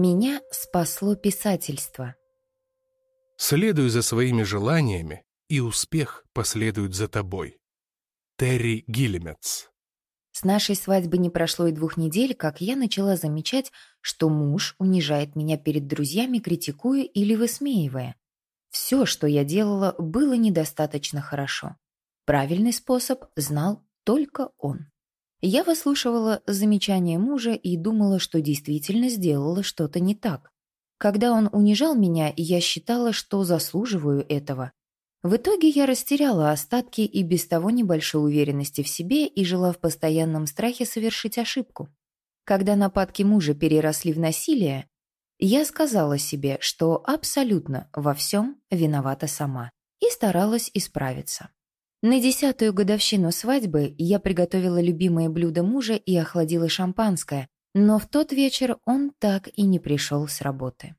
Меня спасло писательство. Следуй за своими желаниями, и успех последует за тобой. Терри Гиллемец С нашей свадьбы не прошло и двух недель, как я начала замечать, что муж унижает меня перед друзьями, критикуя или высмеивая. Все, что я делала, было недостаточно хорошо. Правильный способ знал только он. Я выслушивала замечания мужа и думала, что действительно сделала что-то не так. Когда он унижал меня, я считала, что заслуживаю этого. В итоге я растеряла остатки и без того небольшой уверенности в себе и жила в постоянном страхе совершить ошибку. Когда нападки мужа переросли в насилие, я сказала себе, что абсолютно во всем виновата сама и старалась исправиться. На десятую годовщину свадьбы я приготовила любимое блюдо мужа и охладила шампанское, но в тот вечер он так и не пришел с работы.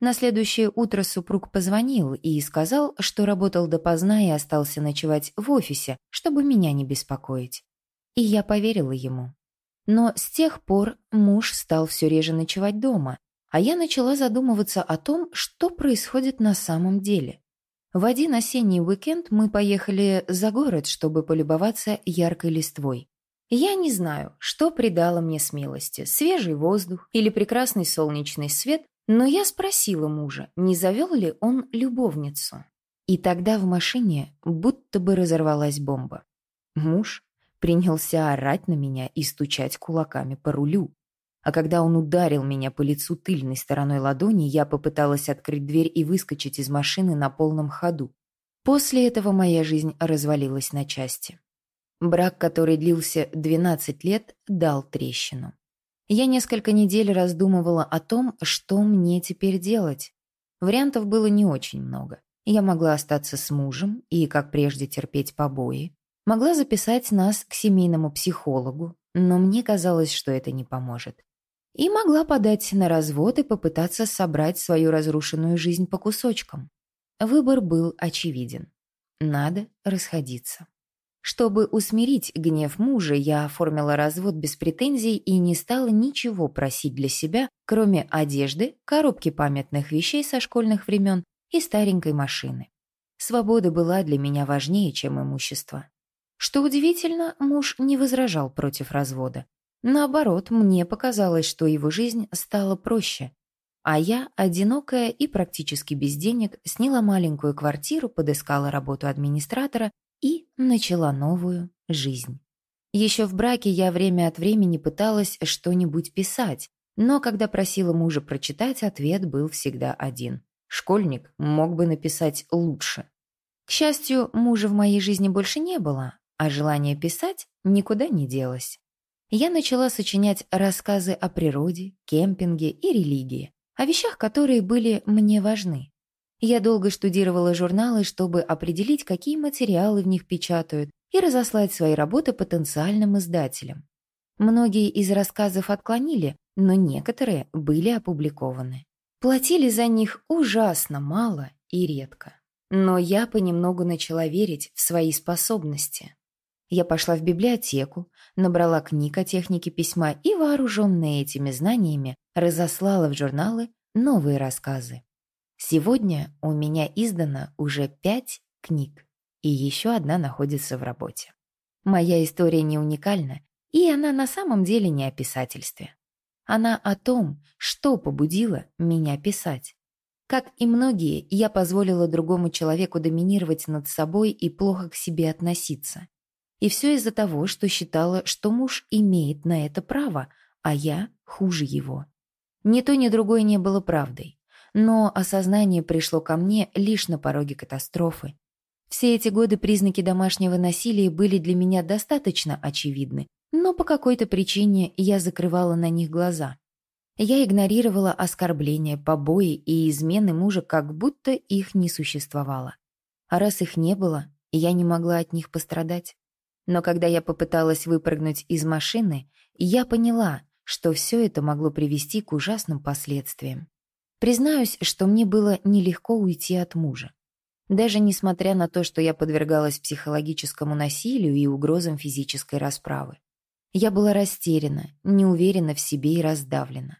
На следующее утро супруг позвонил и сказал, что работал допоздна и остался ночевать в офисе, чтобы меня не беспокоить. И я поверила ему. Но с тех пор муж стал все реже ночевать дома, а я начала задумываться о том, что происходит на самом деле. В один осенний уикенд мы поехали за город, чтобы полюбоваться яркой листвой. Я не знаю, что придало мне смелости, свежий воздух или прекрасный солнечный свет, но я спросила мужа, не завел ли он любовницу. И тогда в машине будто бы разорвалась бомба. Муж принялся орать на меня и стучать кулаками по рулю. А когда он ударил меня по лицу тыльной стороной ладони, я попыталась открыть дверь и выскочить из машины на полном ходу. После этого моя жизнь развалилась на части. Брак, который длился 12 лет, дал трещину. Я несколько недель раздумывала о том, что мне теперь делать. Вариантов было не очень много. Я могла остаться с мужем и, как прежде, терпеть побои. Могла записать нас к семейному психологу, но мне казалось, что это не поможет и могла подать на развод и попытаться собрать свою разрушенную жизнь по кусочкам. Выбор был очевиден. Надо расходиться. Чтобы усмирить гнев мужа, я оформила развод без претензий и не стала ничего просить для себя, кроме одежды, коробки памятных вещей со школьных времен и старенькой машины. Свобода была для меня важнее, чем имущество. Что удивительно, муж не возражал против развода. Наоборот, мне показалось, что его жизнь стала проще. А я, одинокая и практически без денег, сняла маленькую квартиру, подыскала работу администратора и начала новую жизнь. Еще в браке я время от времени пыталась что-нибудь писать, но когда просила мужа прочитать, ответ был всегда один. Школьник мог бы написать лучше. К счастью, мужа в моей жизни больше не было, а желание писать никуда не делось я начала сочинять рассказы о природе, кемпинге и религии, о вещах, которые были мне важны. Я долго штудировала журналы, чтобы определить, какие материалы в них печатают, и разослать свои работы потенциальным издателям. Многие из рассказов отклонили, но некоторые были опубликованы. Платили за них ужасно мало и редко. Но я понемногу начала верить в свои способности. Я пошла в библиотеку, набрала книг о технике письма и, вооруженная этими знаниями, разослала в журналы новые рассказы. Сегодня у меня издано уже пять книг, и еще одна находится в работе. Моя история не уникальна, и она на самом деле не о писательстве. Она о том, что побудило меня писать. Как и многие, я позволила другому человеку доминировать над собой и плохо к себе относиться. И все из-за того, что считала, что муж имеет на это право, а я хуже его. Ни то, ни другое не было правдой. Но осознание пришло ко мне лишь на пороге катастрофы. Все эти годы признаки домашнего насилия были для меня достаточно очевидны, но по какой-то причине я закрывала на них глаза. Я игнорировала оскорбления, побои и измены мужа, как будто их не существовало. А раз их не было, я не могла от них пострадать. Но когда я попыталась выпрыгнуть из машины, я поняла, что все это могло привести к ужасным последствиям. Признаюсь, что мне было нелегко уйти от мужа. Даже несмотря на то, что я подвергалась психологическому насилию и угрозам физической расправы. Я была растеряна, неуверена в себе и раздавлена.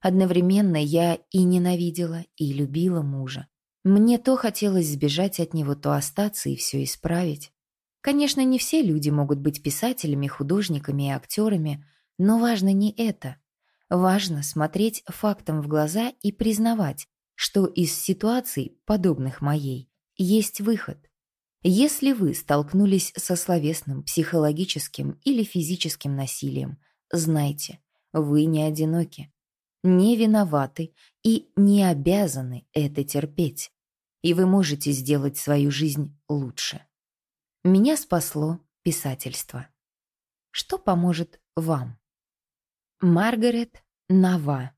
Одновременно я и ненавидела, и любила мужа. Мне то хотелось сбежать от него, то остаться и все исправить. Конечно, не все люди могут быть писателями, художниками и актерами, но важно не это. Важно смотреть фактам в глаза и признавать, что из ситуаций, подобных моей, есть выход. Если вы столкнулись со словесным, психологическим или физическим насилием, знайте, вы не одиноки, не виноваты и не обязаны это терпеть, и вы можете сделать свою жизнь лучше. Меня спасло писательство. Что поможет вам? Маргарет Нава